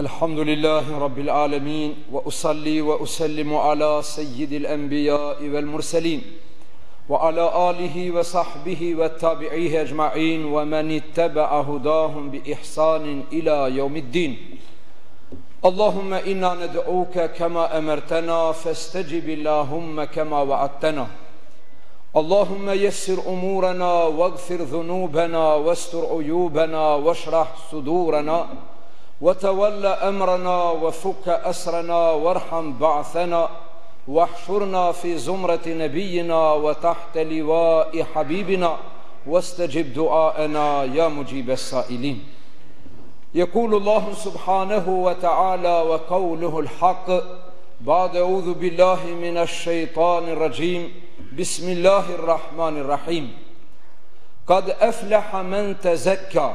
الحمد لله رب العالمين وأصلي وأسلم على سيد الأنبياء والمرسلين وعلى آله وصحبه والتابعيه أجمعين ومن اتبع هداهم بإحسان إلى يوم الدين اللهم إنا ندعوك كما أمرتنا فاستجب اللهم كما وعدتنا اللهم يسر أمورنا واغفر ذنوبنا واستر عيوبنا واشرح صدورنا وتول امرنا وفك اسرنا وارحم بعثنا واحشرنا في زمره نبينا وتحت لواء حبيبنا واستجب دعاءنا يا مجيب السائلين يقول الله سبحانه وتعالى وقوله الحق بعد اعوذ بالله من الشيطان الرجيم بسم الله الرحمن الرحيم قد افلح من تزكى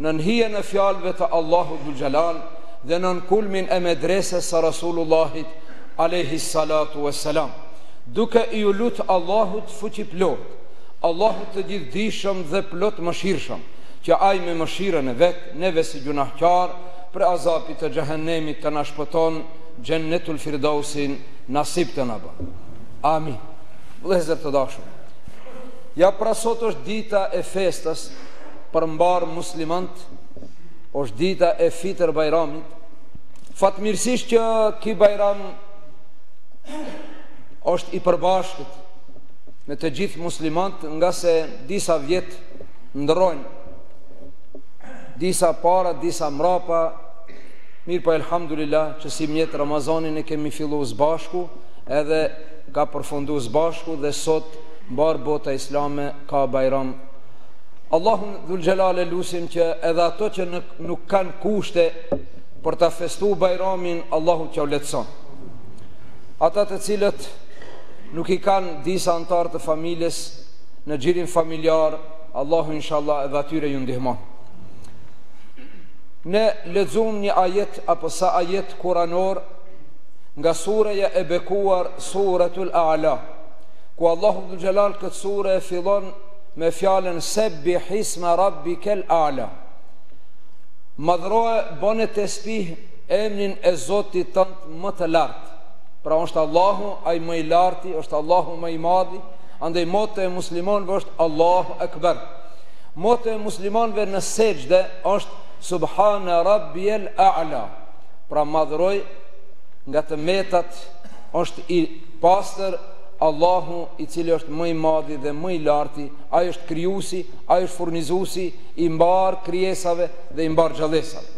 Nën hijen e fjalëve të Allahut Dhul Xhelal dhe nën kulmin e medreses së Rasulullahit alejhi salatu ue selam, duke iu lutë Allahut Fuqiplotë, Allahut të Gjithëdijshëm dhe Plot Mëshirshëm, që Ai me mëshirën e Vet neve si gjunahkarë prej azapit të Xhehenemit të na shpëton, Xhennetul Firdausin nasip të na bë. Amin. Vëllezër të dashur, ja pra sot është dita e festës, për mbarë muslimanët është dita e fitër bajramit. Fatmirësisht që ky bajram është i përbashkët me të gjithë muslimanët ngase disa vjet ndrrojnë. Disa para, disa mrapa, mirëpo, elhamdulillah që simjet Ramazanin e kemi fillu s'bashku edhe ka përfundu s'bashku dhe sot mbarë bota islame ka bajram Allahun dhul xhelal e lusim që edhe ato që nuk, nuk kanë kushte për ta festu Bajramin, Allahu t'ju lehtëson. Ata të cilët nuk i kanë disa anëtarë të familjes në gjinin familjar, Allahu inshallah edhe atyre ju ndihmon. Ne lexum një ajet apo sa ajet kuranor nga sureja e bekuar Suratul A'la, ku Allahu dhul xhelal këtë sure fillon me fjalën Sebbihisme rabbikel ala. Madhroje, bone tespih emnin e Zotit tënd më të lartë. Pra është Allahu ai më i larti, është Allahu më i madhi, andaj moto e muslimanëve është Allahu Akbar. Moto e muslimanëve në sejdë është Subhana Rabbiyal A'la. Pra madhroj nga të metat është i pastër Allahu i cili është më i madhi dhe më i larti, ai është krijuesi, ai është furnizuesi i mbarë krijesave dhe i mbarë gjallesave.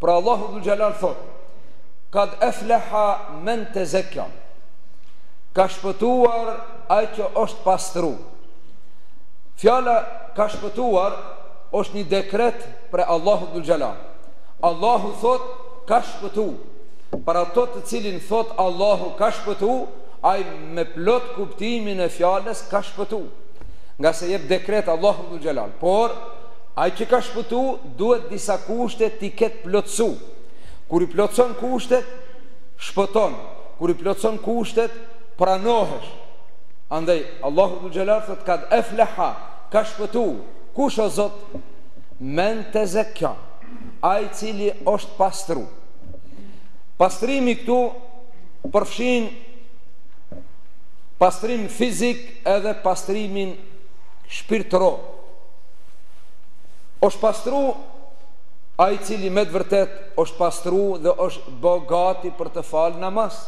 Pra Allahu dhul xhalal thotë: "Kad aflaha man tazakka." Ka shpëtuar ai që është pastru. Fjala ka shpëtuar është një dekret prej Allahu dhul xhalal. Allahu thotë ka shpëtu. Për ato të cilin thotë Allahu ka shpëtu, ai me plot kuptimin e fjalës ka shpëtu, ngase jep dekret Allahu dhul xhelal, por ai që ka shpëtu duhet disa kushte t'i ketë plotësu. Kur i plotëson kushtet, shpëton. Kur i plotëson kushtet, pranohesh. Andaj Allahu dhul xhelal thotë kad efleha, ka shpëtu. Kush o Zot? Men tezekka, ai i cili është pastru. Pastrimi këtu përfshin pastrim fizik edhe pastrimin shpirtëror. Është pastru ai i cili me të vërtet është pastru dhe është bo gati për të falë namaz.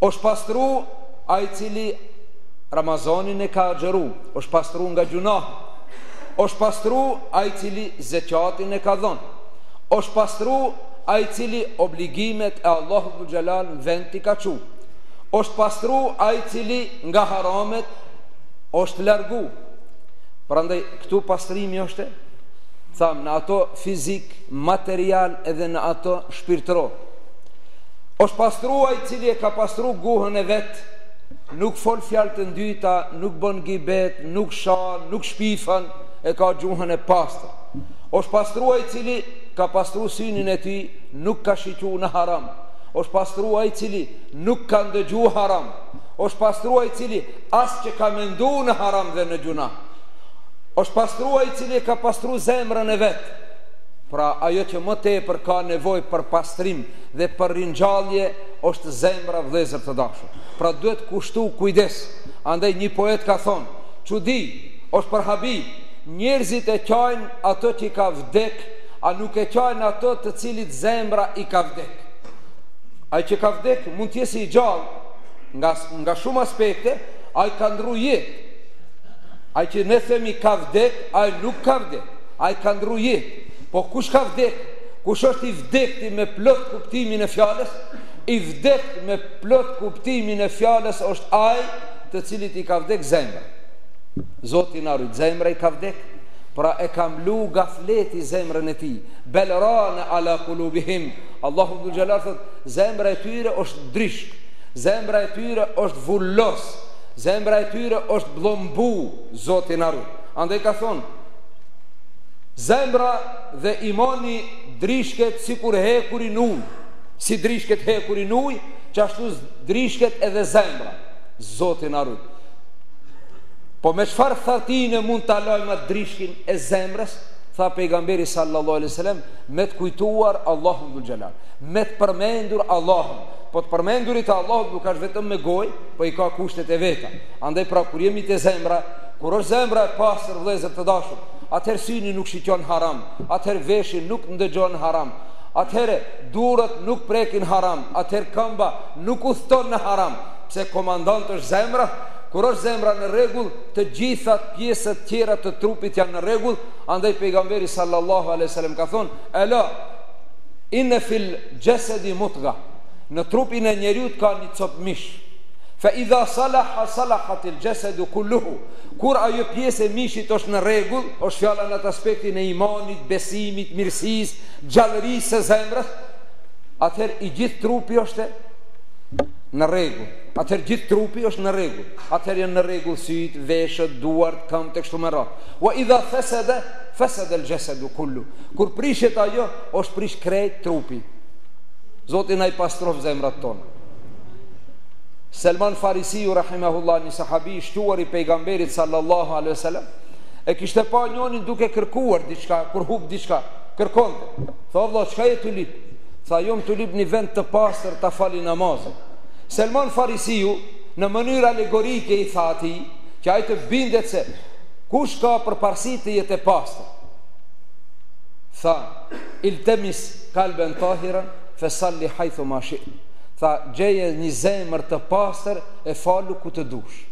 është pastru ai i cili Ramazanin e ka agjëru, është pastru nga gjunah, është pastru ai i cili zeqatin e ka dhonë, është pastru ai i cili obligimet e Allahut dhul xhelal në vend i ka çu, është pastru ai i cili nga haramet është largu. Prandaj këtu pastrimi është thanë në ato fizik, material edhe në ato shpirtëror. Është pastru ai i cili e ka pastru guhën e vet, nuk fol fjalë të ndyta, nuk bën gibet, nuk shan, nuk shpif, e ka gjuhën e pastër. Është pastru ai i cili ka pastru synin e tij, nuk ka shiqu në haram. Është pastru ai i cili nuk ka ndëgju haram. Është pastru ai i cili as që ka mendu në haram dhe në gjunah. Është pastru ai i cili e ka pastru zemrën e vet. Pra ajo që më tepër ka nevojë për pastrim dhe për ringjallje është zemra vëllezër të dashur. Pra duhet kushtu kujdes. Andaj një poet ka thonë, çudi është për habi Njerëzit e qajnë atë që ka vdek, a nuk e qajnë atë të cilit zemra i ka vdek. Ai që ka vdek mund të jesi i gjallë, nga, nga shumë aspekte, ai ka ndru jetë. Ai që ne themi ka vdek, ai nuk ka vdek, ai ka ndru jetë. Po kush ka vdek? Kush është i vdekti me plot kuptimin e fjalës? I vdekt me plot kuptimin e fjalës është ai të cilit i ka vdek zemra. Zoti na rujt, zemra i ka vdek, pra e ka mlu gafleti zemrën e tij. Bel ranë ala kulubihim. Allahu dhul xhelal thot, zemra e tyre është drishk, zemra e tyre është vullos, zemra e tyre është bllumbu, Zoti na rujt. Andaj ka thon, zemra dhe imani drishket sikur hekuri në ujë. Si drishket hekuri në ujë, qashtu drishket edhe zemra. Zoti na rujt. Po me çfarë thartine mund ta lajmë drishkin e zemrës? Tha pejgamberi sallallahu alaihi wasallam, me të kujtuar Allahun dhul xhelal, me të përmendur Allahun. Po të përmendurit e Allahut nuk është vetëm me gojë, po i ka kushtet e veta. Andaj pra kur jemi te zemra, kur është zemra e pastër vëllezër të dashur, atëherë syni nuk shikon haram, atëherë veshi nuk ndëgjon haram, atëherë durat nuk prekin haram, atëherë këmba nuk udhton në haram. Pse komandant është zemra? Kur është zemra në rregull, të gjitha pjesët tjera të trupit janë në rregull, andaj Pejgamberi sallallahu alejhi ve sellem ka thënë, Ela inne fil xhesedi mudga. Në trupin e njeriut ka një copë mish. Fa idha salaha salahal xhesedu kulluhu. Kur ajo pjesë e mishit është në rregull, është fjala në atë aspektin e imanit, besimit, mirësisë, gjallërisë së zemrës, atëherë i gjithë trupi është Në rregull. Atëherë gjithë trupi është në rregull. Atëherë janë në rregull syt, veshët, duart, këmbët e kështu me radhë. Wa idha fasada fasadal xhesedu kullu. Kur prishet ajo, osht prish krejt trupi. Zoti na i pastroftë zemrat tona. Selman Farisiu rahimahullah një sahabi i shquar i pejgamberit sallallahu alaihi wasallam e kishte pa njënin duke kërkuar diçka, kur hup diçka, kërkonte. Tha vlla, çka je tu lip? tha jom tu lip një vend të pastër ta fali namazin. Selman Farisiu në mënyrë alegorike i tha atij që ai të bindet se kush ka përparësi të jetë e pastër. Tha, iltemis kalben tahiran fe salli hajthu ma shi'te. Tha, gjeje një zemër të pastër e falu ku të dush.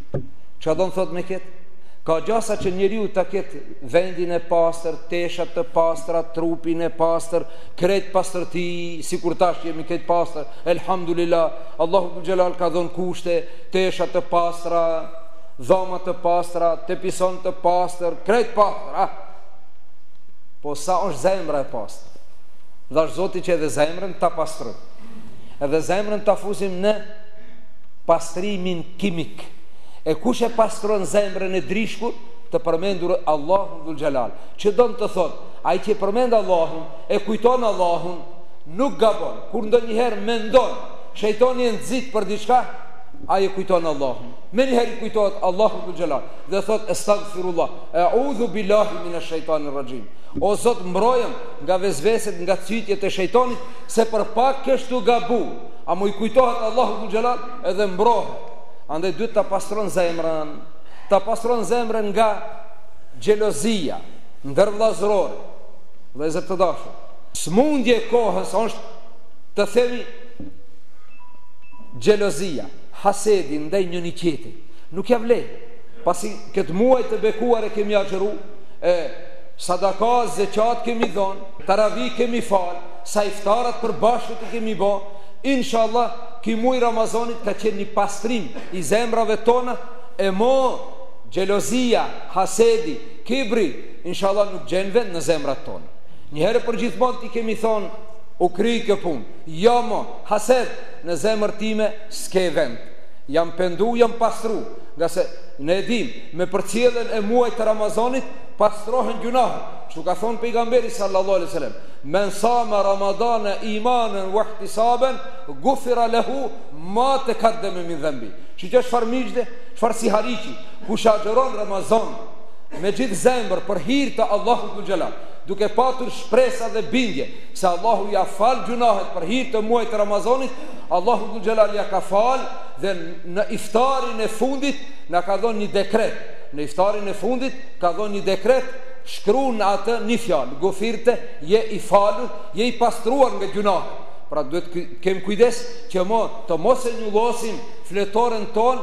Çka do të thotë me këtë? Ka gjasa që njeriu ta ketë vendin e pastër, teshat të pastra, trupin e pastër, Krejt pastër ti, sikur tash jemi krejt pastër, Elhamdulilah, Allahu dhul Xhelal ka dhënë kushte, tesha të pastra, dhoma të pastra, tepison të pastër, krejt pastër, ah! Po sa është zemra e pastër? Dhashtë Zoti që edhe zemrën ta pastrojmë. Edhe zemrën ta fusim në pastrimin kimik. E kush e pastron zemrën e ndryshkur? Të përmendur Allahu dhul Xhelal. Ç'don të thotë? Ai që e përmend Allahun, e kujton Allahun, nuk gabon. Kur ndonjëherë mendon, shejtani e nxit për diçka, ai e kujton Allahun. Menjëherë i kujtohet Allahu dhul xhelal dhe thot estagfirullah, e'udhu billahi minash shejtanir rajim. O Zot, mbrojem nga vesveset, nga cytjet e shejtanit, se për pak kesh tu gabu. Ama i kujtohet Allahu dhul xhelal edhe mbrohet. Andaj duhet ta pastron zemrën, ta pastron zemrën nga xhelozia, ndërvëllazërore, vëllezër të dashur, smundje e kohës është të themi xhelozia, hasedi ndaj njëni-tjetrit. Nuk ja vlej, pasi këtë muaj të bekuar e kemi agjëru, e sadaka, zeqat kemi dhonë, teravi kemi falë, sa iftara t'përbashkët i kemi bo, insha Allah, ki muaj Ramazanit ka qenë një pastrim i zemrave tona, e mos, xhelozia, hasedi, Kibri, inshallah nuk gjen vend në zemrat tona. Një herë për gjithmonë t'i kemi thonë u kry kjo punë. Jo mo, hased, në zemër time s'ke vend. Jam pendu, jam pastru, ngase ne e dimë, me përcjelljen e muajit të Ramazanit pastrohen gjynahet. Kështu ka thonë pejgamberi sallallahu alaihi wasallam, "Men sama Ramadana imanan wa ihtisaban, ghufira lahu ma taqaddama min dhanbi." Shiqo çfarë myzhde, çfarë sihariqi, Kush agjëron Ramazan me gjithë zemër për hir të Allahut Xhel-le Xhelaluhu, duke patur shpresa dhe bindje se Allahu ia fal gjynahet për hir të muajit të Ramazanit, Allahu Xhel-le Xhelaluhu ia ka fal dhe në iftarin e fundit na ka dhënë një dekret, në iftarin e fundit ka dhënë një dekret, shkruan në atë një fjalë, Gufirte, je i falur, je i pastruar nga gjynahet. Pra duhet të kemi kujdes që më të mos e njollosim fletoren tonë,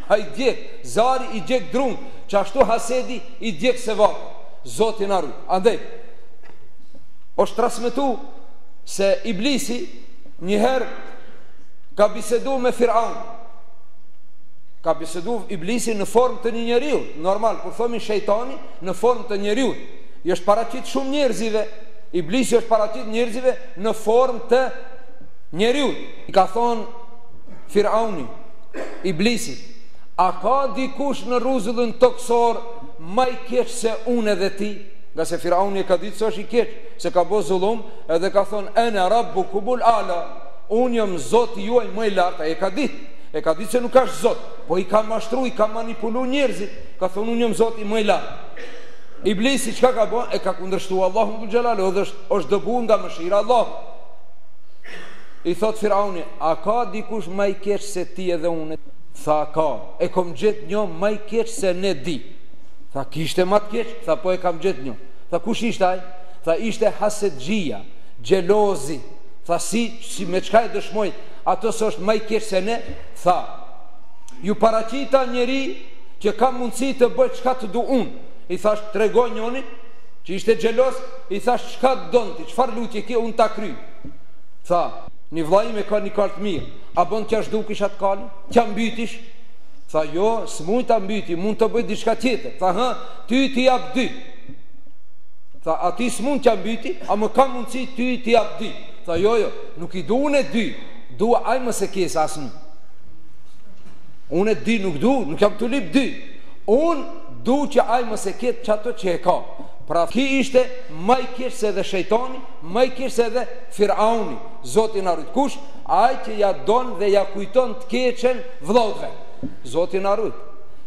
Ai djeg, zjarri i djeg drutë, qashtu hasedi i djeg sevapet. Zoti na ruajt. Andaj është transmetu se Iblisi një herë ka bisedu me Firaun. Ka bisedu Iblisi në formë të një njeriu, normal, kur thomi shejtani në formë të njeriut. I është paraqit shumë njerëzive. Iblisi është paraqit njerëzive në formë të njeriut. I ka thonë Firauni, Iblisit, A ka dikush në rruzullin tokësor më i keq se unë edhe ti? Ngase Firauni e ka ditë se është i keq, se ka bo zullum, edhe ka thonë, Ene rabbukumul ala, unë jam zoti juaj më i lartë, ai e ka ditë, e ka ditë se nuk është zot, po i ka mashtru, i ka manipulu njerëzit, ka thonë, unë jam zoti më i lartë. Iblisi çka ka bo, e ka kundërshtu Allahun xhel-le xhelaluhu, edhe është, është dëbu nga mëshira e Allahut. I thotë Firauni, a ka dikush ma i keq se ti edhe unë? Tha, ka, e kom gjet njo ma i keq se ne dy. Tha, kishte ma të keq? Tha, po e kam gjet njo. Tha, kush ishte aj? Tha, ishte hasetxhia, xhelozi. Tha, si, si, me çka e dëshmoj atë se është ma i keq se ne? Tha, iu paraqita njeri që kam mundësi të bëj çka të du unë. I thash, trego njonit që ishte xheloz, I thash çka don ti, çfarë lutje ke unë ta kry. Tha, një vëlla im e ka një kal të mirë, a bën t'ia zhdukish atë kalin? T'ia mbytish? Tha, jo, s'mund ta mbyti, mund të bëj diçka tjetër. Tha, hë, ty t'i jap dy. Tha, atij s'mund t'ia mbyti? Ama kam mundësi ty t'i jap dy? Tha, jo, jo, nuk i du unë dy, dua ai mos të ketë asnjë. Unë dy nuk du, nuk jam të lyp dy. Unë du që ai mos e ketë ato që e ka. Pra ky ishte ma i keq se edhe shejtani, ma i keq se edhe Firauni, Zoti na rujt. Kush? Ai që ja don dhe ja kujton të keqen vëllaut të vet. Zoti na rujt.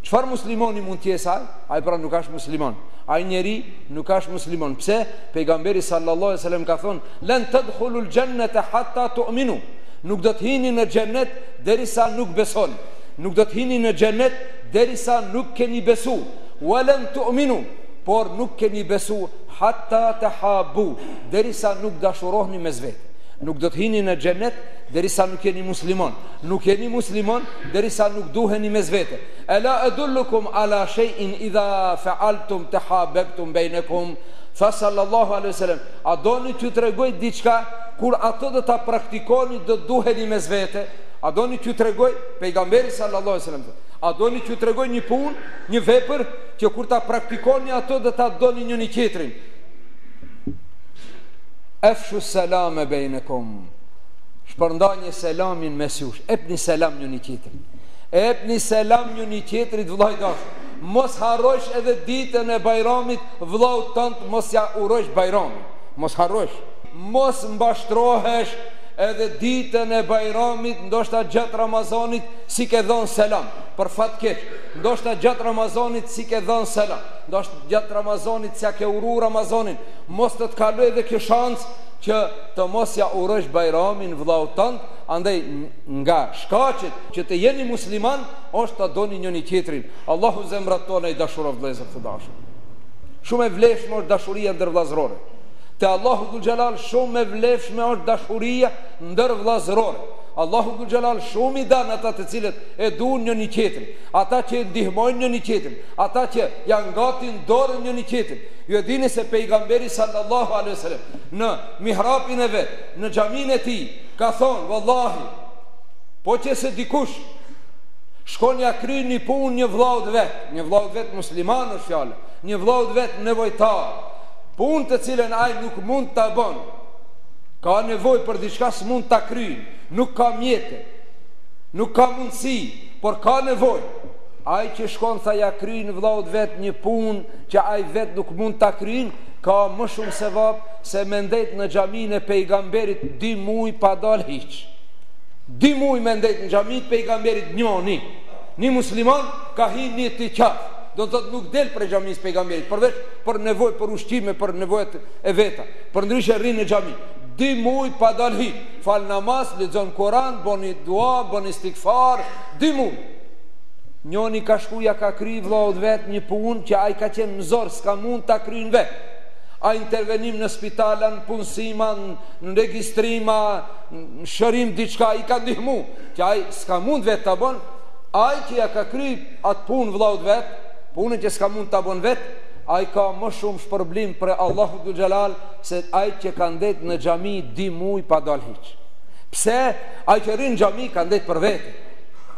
Çfarë muslimani mund të jetë ai? Ai pra nuk asht musliman. Ai njeri nuk asht musliman. Pse? Pejgamberi sallallahu alejhi ve selem ka thënë, "Len tedkhulul xhennete hatta tu'minu." Nuk do të hini në xhennet derisa nuk besoni. Nuk do të hini në xhennet derisa nuk keni besu. Wa len tu'minu por nuk keni besu hatta tehabbu, derisa nuk dashurohni mes vete. Nuk do të hini në xhenet derisa nuk jeni muslimon. Nuk jeni muslimon derisa nuk duheni mes vete. Ela adullukum ala shay'in idha fa'altum tehabebtum bejnekum. Tha sallallahu alaihi wasallam, a doni t'ju tregoj diçka kur atë do ta praktikoni do të duheni mes vete? A doni t'ju tregoj pejgamberi sallallahu alaihi wasallam? A doni t'ju tregoj një punë, një vepër që kur ta praktikoni atë do ta doni njëni qetrin. Efshu selame bejnekum, shpërndani selamin mes jush, epni selam njëni qetrit, epni selam njëni qetrit vëlla i dashur, mos harrojsh edhe ditën e bajramit vëllaun tënd, mos ja urojsh bajramin, mos harrojsh, mos mashtrohesh edhe ditën e bajramit, ndoshta gjatë Ramazanit s'i ke dhonë selam, për fat të keq, Ndoshta gjatë Ramazanit s'i ke dhanë selam, ndoshta gjatë Ramazanit s'ja ke uru Ramazanin, mos të të kalojë edhe kjo shans që të mos ja urosh Bajramin vëllaut tënd, andaj nga shkaqet që të jeni musliman është ta doni njëri tjetrin, Allahu zemrat tona i dashuroft vëllezër të dashur. Shumë e vlefshme është dashuria ndërvëllazërore. Te Allahu Dhul Xhelal shumë e vlefshme është dashuria ndërvëllazërore. Allahu Dhul Xhelal shumë i don ata të cilët e duan njëri-tjetrin, ata që e ndihmojnë njëri-tjetrin, ata që ja ngatin dorën njëri-tjetrit. Ju e dini se Pejgamberi sallallahu alejhi ve sellem në mihrapin e vet, në xhaminë e tij, ka thonë, Vallahi, po që se dikush shkon ja kryen një punë një vëllaut vet, një vëllaut vet musliman është fjala, një vëllaut vet nevojtar, punë të cilën ai nuk mund ta bën, ka nevojë për diçka s'mund ta kryejë, nuk ka mjete, Nuk ka mundësi, por ka nevojë. Ai që shkon tha ja kryen vëllaut vet një punë që ai vet nuk mund ta kryen, ka më shumë sevap se me ndejt në xhaminë e pejgamberit dy muaj pa dalë hiç. Dy muaj me ndejt në xhami të pejgamberit njëni, një musliman ka hi në itikaf, do të thotë nuk del prej xhamisë pejgamberit, përveç për nevojë për ushqime, për nevojat e veta. Përndryshe rri në xhami. Dy muaj pa dalë hiç. fal namaz, lexon Koran, bën dua, bën istigfar, dy mund. Njoni ka shku ja ka kry vllaut vet një punë që ai ka qenë në zor, s'ka mund ta kryn vet. A intervenim në spital, a në punësim, a në regjistrim, a në shërim diçka i ka ndihmu, që ai s'ka mund vet ta bën, ai që ja ka kry atë punë vllaut vet, punën që s'ka mund ta bën vet, ai ka më shumë shpërblim prej Allahut dhul xhelal, se ai që ka ndet në xhami dy muaj pa dalë hiç. Pse? Ai që rrin në xhami ka ndet për vete.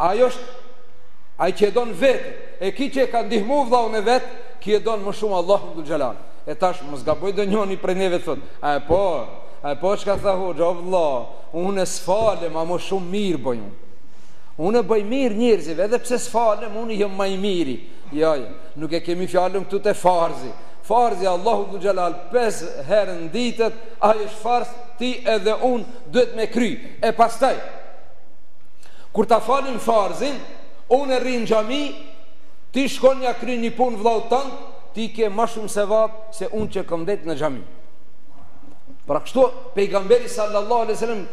Ai është ai që e don veten. E ki që e ka ndihmu vllaun e vet, ki e don më shumë Allahu dhul xhelal. E tash mos gaboj donjëri prej neve thot, a e po? A e po çka tha hoxha o vlla? Unë s'falem, a më shumë mirë bëj unë. Unë bëj mirë njerëzive, edhe pse s'falem, unë jam më i miri. Jo, jo, nuk e kemi fjalën këtu te farzi. Farzi i Allahut dhul xhelal pesë herë në ditë, ai është farz ti edhe unë duhet me kry. E pastaj kur ta falim farzin, unë rri në xhami, ti shkon ja kry një punë vëllaut tënd, ti ke më shumë sevap se unë që kam ndet në xhami. Pra kështu pejgamberi sallallahu alaihi wasallam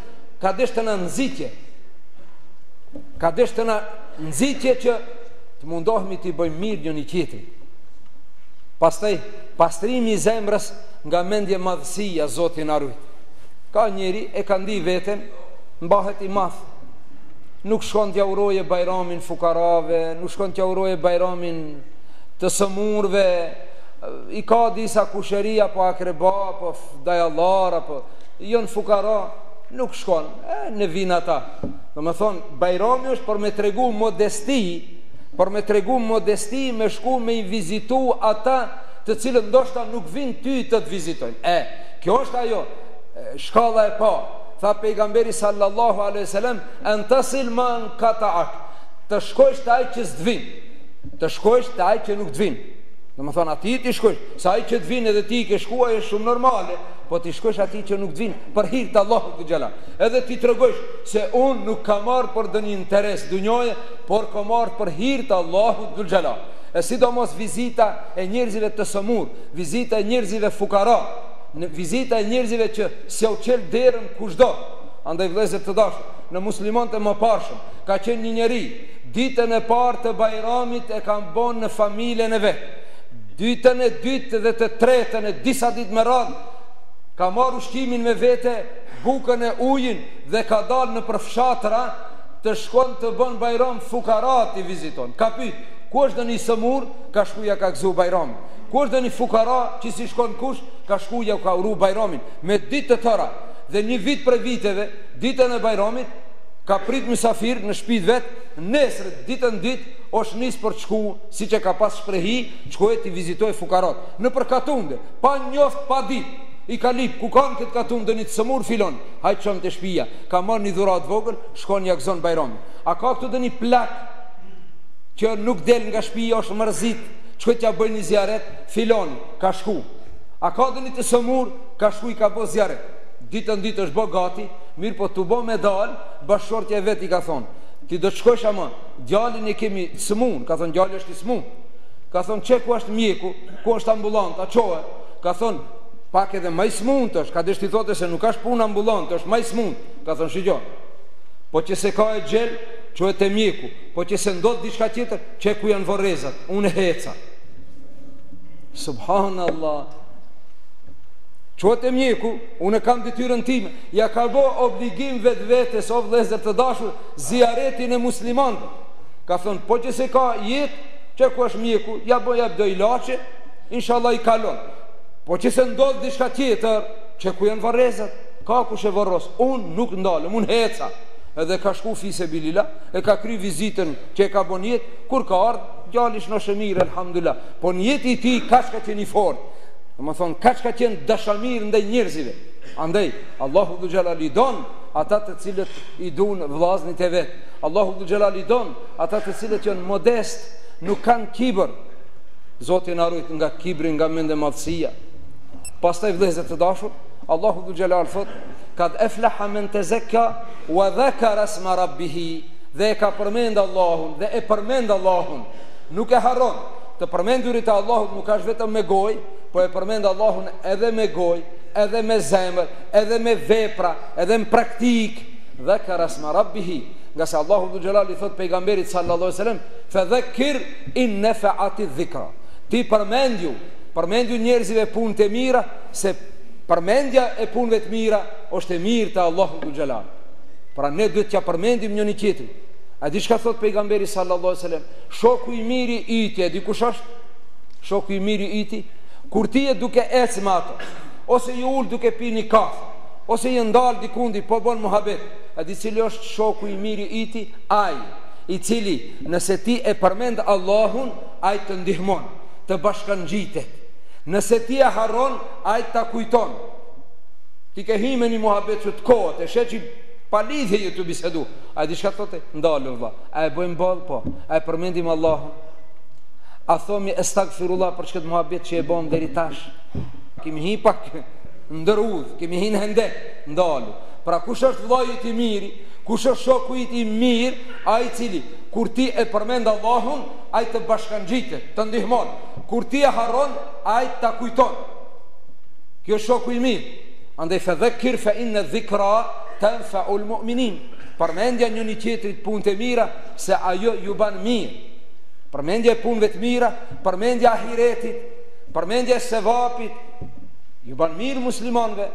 ka dëshë të na nxitje. Ka dëshë të na nxitje që të mundohemi t'i bëjmë mirë njëri tjetrit. Pastaj pastrimi i zemrës nga mendjemadhësia Zoti na rujt. Ka njeri e ka ndi veten mbahet i madh. Nuk shkon t'ja uroje bajramin fukarave, nuk shkon t'ja uroje bajramin të sëmurëve, i ka disa kushëri apo akreba apo dajallarë po jon fukara, nuk shkon, e le vijnë ata. Domethënë bajrami është për me tregu modesti, për me tregu modesti me shku me i vizitu ata të cilët ndoshta nuk vijnë ty të të vizitojnë e kjo është ajo shkalla e parë tha pejgamberi sallallahu alejhi selam en tasil man qata'ak të shkojsh te ai që s'të vin të shkojsh te ai që nuk të vin domethonë atij t'i shkojsh se ai që të vin edhe ti i ke shku ajo është shumë normale po t'i shkojsh atij që nuk të vin për hir të Allahut dhul xhelal edhe t'i tregojsh se unë nuk kam ardhë për ndonjë interes dunjaje por kam ardhë për hir të Allahut dhul xhelal. E sidomos vizita e njerëzive të sëmurë, vizita e njerëzive fukara, vizita e njerëzive që s'jau çel derën kushdo. Andaj vëllezër të dashur, në muslimanët e mëparshëm ka qenë një njeri, ditën e parë të Bajramit e ka ba në familjen e vet. Ditën e dytë dhe të tretën e disa ditë me radhë ka marrë ushqimin me vete, bukën e ujin dhe ka dalë nëpër fshatra, të shkon të bon bajram fukarat i viziton ka pyt ku është doni sëmur ka shku ja ka gzu bajramin ku është doni fukara që si shkon kush ka shku ja ka uru bajramin me dit të tëra dhe një vit prej viteve ditën e bajramit ka prit mysafir në shpi t'vet nesër ditën e dyt osht nis për t'shku siç e ka pas shprehi t'shkoj t'i vizitoj fukarat nëpër katunde pa njoft pa dit i ka lip ku ka n'kët katund doni të sëmur filon Hajt çom te shpija, ka marrë një dhuratë të vogël, shkon ja gëzon Bajramin. A ka këtu ndonjë plak që nuk del nga shpija, është mërzit, çkoj t'ja boj një zijaret filoni, ka shku. A ka ndonjë të sëmurë, ka shku i ka bo zijaret. Ditën e dytë është bo gati, mirëpo tu bo me dalë, bashkëshortja e vet i ka thonë, Ti do të shkosh ama, djalin e kemi smun, ka thonë djali është i smun. Ka thonë, qe ku është mjeku, ku është ambulanta, çoje. Ka thonë, Pak edhe ma i smunt është, ka dasht t'i thotë se nuk ashtë pun' ambulante, është ma i smunt, ka thonë shiqo. Po që se ka exhel, çoje te mjeku, po që se ndodhë diçka tjetër, qe ku janë vorrezat, unë heca. Subhanallah. Çoje te mjeku, unë e kam detyrën time, ja ka bo obligim vetvetes, o vllezër të dashur, zijaretin e muslimanëve. Ka thonë, po që se ka jetë, qe ku është mjeku, ja jep do ilaçe, inshallah i kalon. Po që se ndodh diçka tjetër, qe ku janë varrezat, ka kush e varros, unë nuk ndalem, unë heca, edhe ka shku fi sebilila, e ka kry vizitën që e ka bo nijet, kur ka ardh, djali shnosh e mirë, elhamdulila, po nijeti i tij kaq ka qenë i fortë, domethonë kaq ka qenë dashamirë ndaj njerëzive, andaj, Allahu dhul xhelal i donë, ata të cilët i dunë vllaznit e vet, Allahu dhul xhelal i donë, ata të cilët janë modest, nuk kanë kibër, Zoti na rujt nga kibri, nga mendjemadhësia. Pastaj vëllezër të dashur, Allahu dhul xhelal thot: "Kad eflaha men tezakka wa dhakara isma rabbih." Dhe e ka përmend Allahun dhe e përmend Allahun. Nuk e harron. Të përmendurit e Allahut nuk është vetëm me gojë, po e përmend Allahun edhe me gojë, edhe me zemër, edhe me vepra, edhe në praktik. Dhakara isma rabbihi. Ngase Allahu dhul xhelal i thot pejgamberit sallallahu alaihi wasallam, "Fedhekkir In nefa'ati dhikra. Ti përmendju, përmendju njerëzive punët e mira, se përmendja e punëve të mira është e mirë te Allahu dhul xhelal. Pra ne duhet t'ja përmendim njoni tjetrit. A di çka thot pejgamberi sallallahu alaihi wasallam? Shoku i miri i yti, a di kush është? Shoku i mirë i yti, kur ti je duke ecë me atë, ose je ul duke pi një kafe, ose je ndal dikundi po bën muhabet, a di cili është shoku i mirë i yti? Ai i cili nëse ti e përmend Allahun, ai të ndihmon, të bashkangjitet. Nëse ti e harron, ai ta kujton. Ti ke hi me një muhabet si të kotë, e sheh që pa lidhje je tu bisedu. A e di çka thotë? Ndalu vlla. A e bojmë boll? Po. A e përmendim Allahun? A thomi estagfirullah për çët muhabet që e bom deri tash? Kemi hi pak ndër udh, kemi hi në hendek, ndalu. Pra kush është vllai yt i mirë? Kush është shoku yt i mirë, ai i cili, kur ti e përmend Allahun, ai të bashkangjitet, të ndihmon, kur ti e harron, ai ta kujton. Ky është shoku i mirë. Andaj fedhekir fe innedh-dhikra tenfeul mu'minin. Përmendja njoni tjetrit punët e mira, se ajo ju ban mirë. Përmendja e punëve të mira, përmendja e ahiretit, përmendja e sevapit, ju ban mirë muslimanve.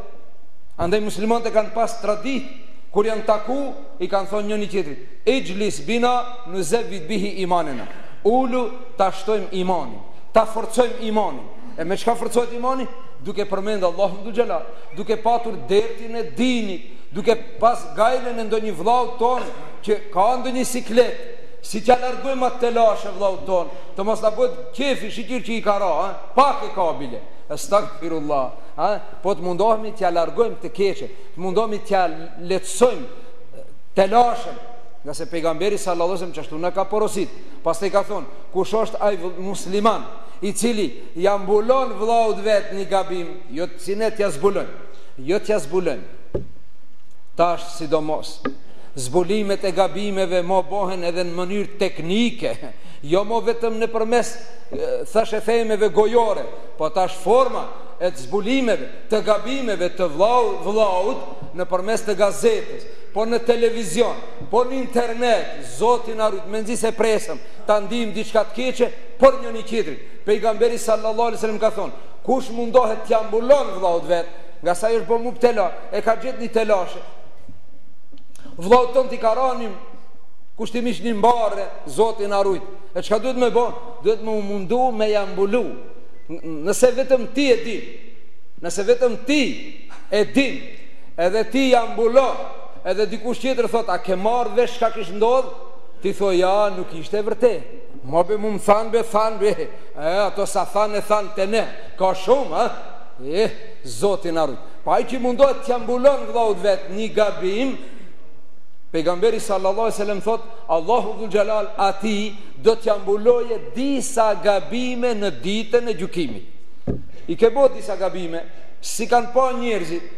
Andaj muslimanët e kanë pas tradit, Kur janë taku, i kanë thonë njëni tjetrit, Ixhlis bina nuzevvit bihi imanena, Ulu ta shtojmë imanin, ta forcojmë imanin. E me çka forcohet imani? Duke përmendë Allahun dhul xhelal, duke patur dertin e dinit, duke pas gajlen e ndonjë vllaut tonë që ka ndonjë siklet, si t'ja largojmë atë telashe vllaut tonë, të mos na bëhet qefi shyqyr që i ka ra, pak e ka bile. Estagfirullah. Po të mundohemi t'ja largojmë të keqen. T'mundomi t'ja lehtësojmë telashen, ngase pejgamberi sallallahu alejhi selam qashtu na ka porosit, pastaj ka thonë, kush është aj musliman, i cili ja mbulon vllaut vet një gabim, jo si ne t'ja zbulojm, jo t'ja zbulojmë, tash sidomos, zbulimet e gabimeve mo bohen edhe në mënyrë teknike, jo mo vetëm nëpërmes thashethemeve gojore, po tash forma, e të zbulimeve të gabimeve të vllau vllaut nëpërmes të gazetës po në televizion po në internet zoti na rujt mezi s'e presim ta ndijmë diçka të keqe për njoni tjetrin pejgamberi sallallahu alaihi wasallam ka thonë kush mundohet t'ja mbulon vllaut vet ngase ai është bë mubtela e ka gjet një telashe vllaut ton t'i ka ra themi kushtimisht një mbarre zoti na rujt e çka duhet me bo duhet me u mundu me ja mbulu Nëse vetëm ti e din, nëse vetëm ti e din, edhe ti ja mbulon, edhe dikush tjetër thotë, a ke marrë vesh çka kish ndodhë, ti thuj, ja, nuk ishte e vërtetë. A be mu m'thanë be, thanë be, e, ato sa thanë e thanë te ne, ka shumë, a, e, Zoti na rujtë. Po ai që mundohet t'ja mbulon vëllaut vet një gabim, Pejgamberi sallallahu alejhi dhe sellem thotë, Allahu dhul xhelal atij Do t'ja mbuloje disa gabime në ditën e gjykimit. I ke bo disa gabime, s'i kanë pa njerëzit.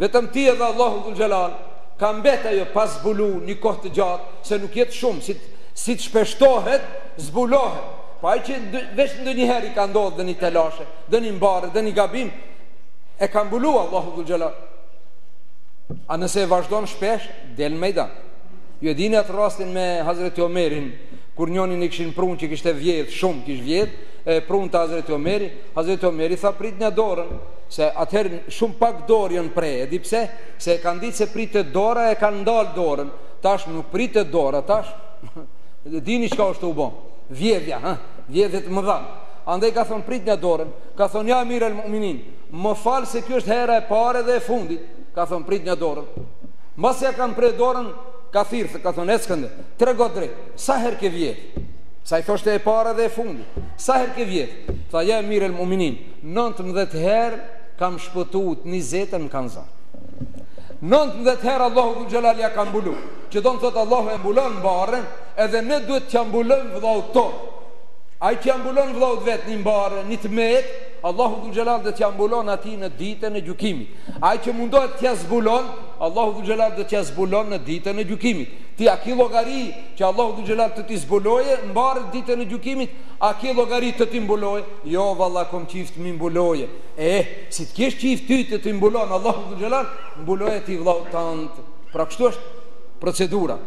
Vetëm ti edhe Allahu dhul gjelal, ka mbet ajo pa u zbulu një kohë të gjatë, se nuk jetë shumë, si, si të shpeshtohet, zbulohet. Po ai që veç ndonjëherë i ka ndodhë dhe një telashe, dhe një marre, dhe një gabim, e ka mbulu Allahu dhul gjelal. A nëse e vazhdon shpesh, del n'mejdan. Ju e dini atë rastin me Hazreti Omerin, kur njonin e kishin prunë që kishte vjedh, shumë kish vjedh, e prunë te Hazreti Omeri, Hazreti Omeri tha pritnja dorën, se atëherë shumë pak dorë jonë pre, e di pse, se e kanë ditë se pritet dora e kanë ndalë dorën, tash nuk pritet dora, tash, e dini çka është tu u bo, vjedhja, ha, vjedhje t'mdha, andaj ka thonë pritnja dorën, ka thonë ja Emir el mu'minin, më fal se kjo është hera e parë dhe e fundit, ka thonë pritnja dorën, Mbasi ja kanë pre dorën, ka thirrë ka thonë ec këndej, trego drejt, sa herë ke vjedh? Sa i thoshte e para dhe e fundit, sa herë ke vjedh? Tha ja Emir el Muminin, 19 herë kam shpëtuar, 20 m'kanë zanë. 19 herë Allahu dhul xhelal ja ka mbulu. Që do të thotë Allahu e mbulon marren, edhe ne duhet t'ja mbulojmë vëllaut ton. Ai që ja mbulon vëllaut vet ni marre, ni t'met, Allahu dhul xhelal do t'ja mbulon atij në ditën e gjykimit. Ai që mundohet t'ia zbulon, Allahu Dhul Xhelal do t'ia zbulon në ditën e gjykimit. Ti a ke llogari që Allahu Dhul Xhelal të t'i zbulojë marret ditën e gjykimit? A ke llogari të t'i mbulojë? Jo valla kom qejf t'mi mbulojë. Eh, si të kesh qejf ty të t'i mbulon Allahu Dhul Xhelal, mbuloje ti vëllaut tand. Pra kështu është procedura.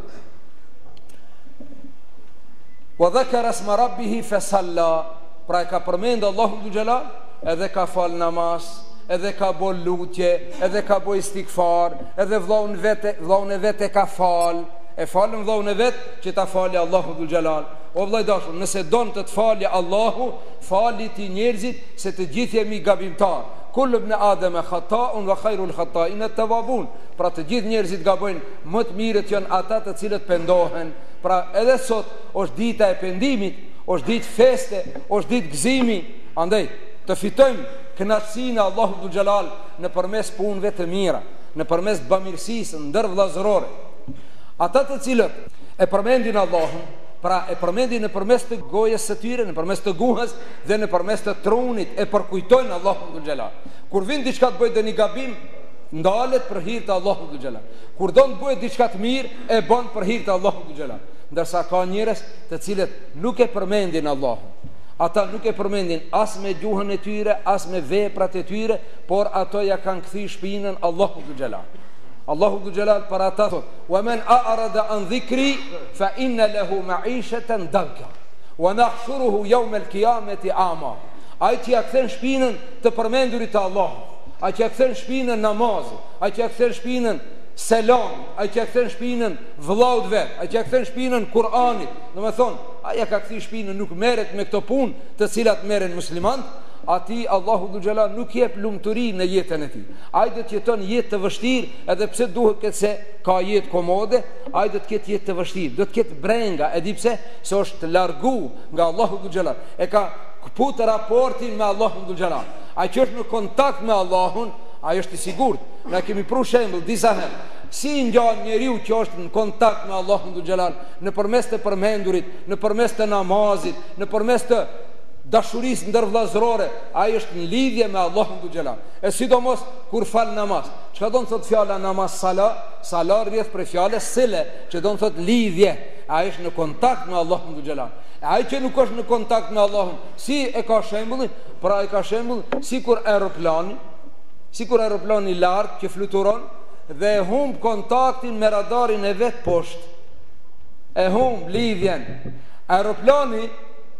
Wa dhakara isma rabbihi fa salla. Pra e ka përmend Allahu Dhul Xhelal edhe ka fal namaz. edhe ka bo lutje, edhe ka bo istikfar, edhe vllaun e vet, vllaun e vet e ka fal, e falën vllaun e vet që ta falë Allahu dhul xhelal. O vllai i dashur, nëse don të të falë Allahu, fali ti njerëzit se të gjithë jemi gabimtar. Kullu ibn Adem khata'un wa khairul khata'in at-tawabun. Pra të gjithë njerëzit gabojnë, më të mirët janë ata të cilët pendohen. Pra edhe sot është dita e pendimit, është ditë feste, është ditë gëzimi, andaj të fitojmë kënaqësinë e Allahut Dhul Xhelal nëpërmes punëve të mira, nëpërmes bamirësisë ndërvëllazërore. Ata të cilët e përmendin Allahun, pra e përmendin nëpërmes të gojës së tyre, nëpërmes të guhës dhe nëpërmes të trunit e përkujtojnë Allahun Dhul Xhelal. Kur vjen diçka të bëjë ndonjë gabim, ndalet për hir të Allahut Dhul Xhelal. Kur don të bëjë diçka të mirë, e bën për hir të Allahut Dhul Xhelal. Ndërsa ka njerëz të cilët nuk e përmendin Allahun. Ata nuk e përmendin as me gjuhën e tyre, as me veprat e tyre, por ato ja kanë kthy shpinën Allahut dhul xhelal. Allahu dhul xhelal për ata thot, wa men a'rada an dhikri, fa inne lehu ma'isheten danka, wa nahshuruhu jaumel kijameti a'ma. Ai që ja kthen shpinën të përmendurit të Allahut, ai që ja kthen shpinën namazit, ai që ja kthen shpinën selamit, ai që ja kthen shpinën vëllaut vet, ai që ja kthen shpinën Kur'anit, Domethënë, ai ja ka kthy shpinën nuk merret me këto punë të cilat merren muslimanët, atij Allahu dhul xhelal nuk i jep lumturi në jetën e tij. Ai do të jeton jetë të vështirë edhe pse duhet këtë se ka jetë komode, ai do të ketë jetë të vështirë, do të ketë brenga, e di pse? Se është largu nga Allahu dhul xhelal. E ka këput raportin me Allahun dhul xhelal. Ai që është në kontakt me Allahun, ai është i sigurt. Na kemi pru shembull disa herë. Si i ngjan njeriu që është në kontakt me Allahun dhul xhelal? nëpërmes të përmendurit, nëpërmes të namazit, nëpërmes të dashurisë ndërvllazërore, ai është në lidhje me Allahun dhul xhelal. E sidomos, kur fal namaz. Çka don thotë fjala namaz sala? Sala rrjedh prej fjale sile, që don thotë lidhje. Ai është në kontakt me Allahun dhul xhelal. E ai që nuk është në kontakt me Allahun, si e ka shembullin? Pra e ka shembullin, sikur aeroplani, sikur aeroplani lart që fluturon, dhe humb kontaktin me radarin e vet poshtë. e humb lidhjen. Aeroplani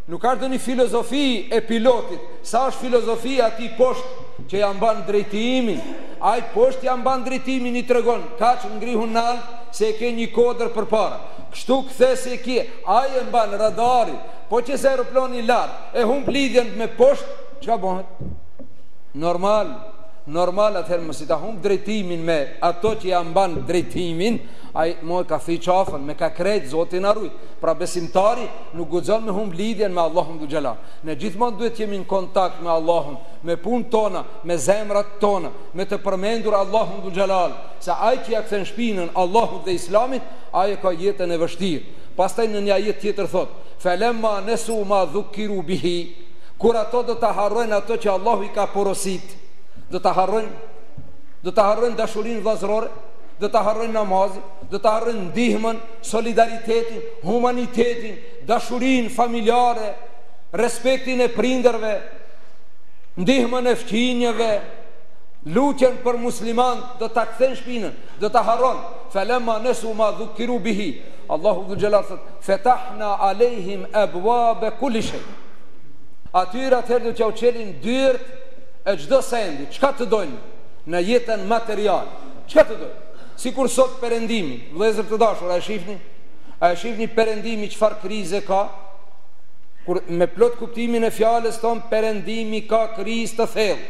nuk është ndonjë filozofi e pilotit, sa është filozofi e atij poshtë që ja mban drejtimin. Ai poshtë ja mban drejtimin i tregon, kaq ngrihu nalt se e ke një kodër përpara. Kështu kthe se e ke, ai e mban radari, po qe se aeroplani lart, e humb lidhjen me poshtë, çka bëhet? Normal, normal atëherë mo si ta humb drejtimin me ato që ja mban drejtimin, Ai mo e ka thy qafën, me ka krejt, Zoti na rujt. Pra besimtari nuk guxon me humb lidhjen me Allahun dhul xhelal. Ne gjithmonë duhet të jemi në kontakt me Allahun, me punë tona, me zemrat tona, me të përmendur Allahun dhul xhelal, se ai që ja kthen shpinën Allahut dhe Islamit, ai e ka jetën e vështirë. Pastaj në një ajet tjetër thotë, Felemma nesu ma dhukiru bihi, kur ato do ta harrojnë ato që Allahu i ka porositë, do ta harrojnë do ta harrojnë dashurinë vëllazërore, do ta harrojnë namazin, do ta harrojnë ndihmën, solidaritetin, humanitetin, dashurinë familjare, respektin e prindërve, ndihmën e fqinjëve, lutjen për musliman, do ta kthen shpinën, do ta harron. Falamma nasu ma dhukiru bihi. Allahu dhul xhelal thot, "Fatahna alehim abwab kulli shay." Atyre atëherë do t'jau çelin dyert e çdo sendi, çka të dojnë në jetën materiale. Çka të do? Sikur sot perëndimi, vëllezër të dashur, a e shihni? A e shihni perëndimi çfarë krize ka? Kur me plot kuptimin e fjalës tan perëndimi ka krizë të thellë.